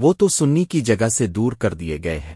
وہ تو سنی کی جگہ سے دور کر دیے گئے ہیں۔